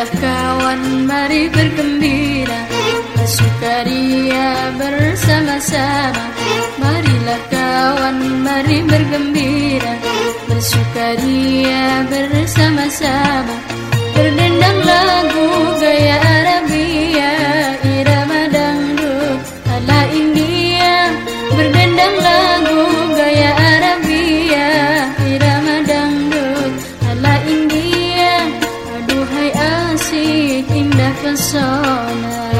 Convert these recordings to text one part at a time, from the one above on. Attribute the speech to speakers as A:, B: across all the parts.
A: Sudah kawan mari bergembira. Bersukaria bersama-sama. Marilah kawan mari bergembira. Bersukaria bersama-sama. So.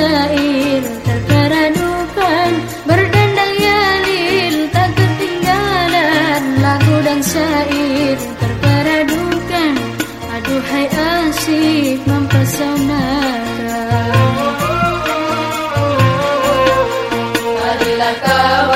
A: syair tak teradukan Berdendang yalir tak ketinggalan. Lagu dan syair terperadukan. Aduhai asik mempesonakan
B: Marilah
A: kau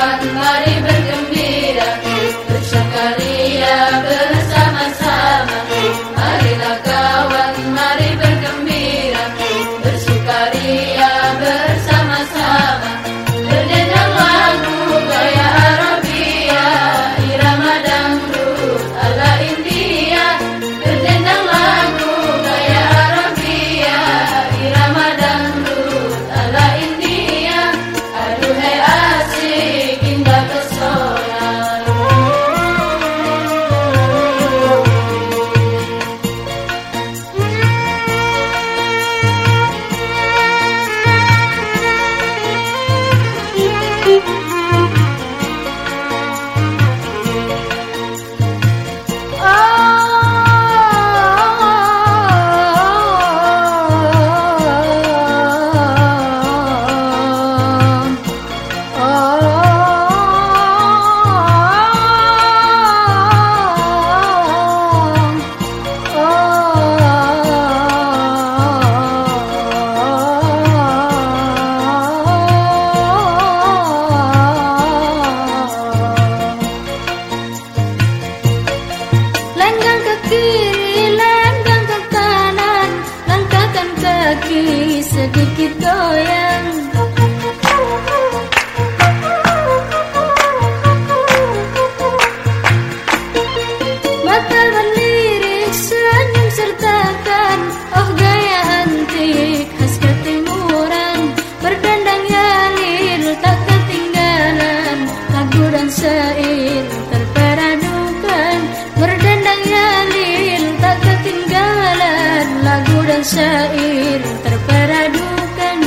A: syair terperadukan.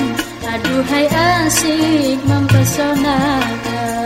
A: Aduhai asik mempesonakan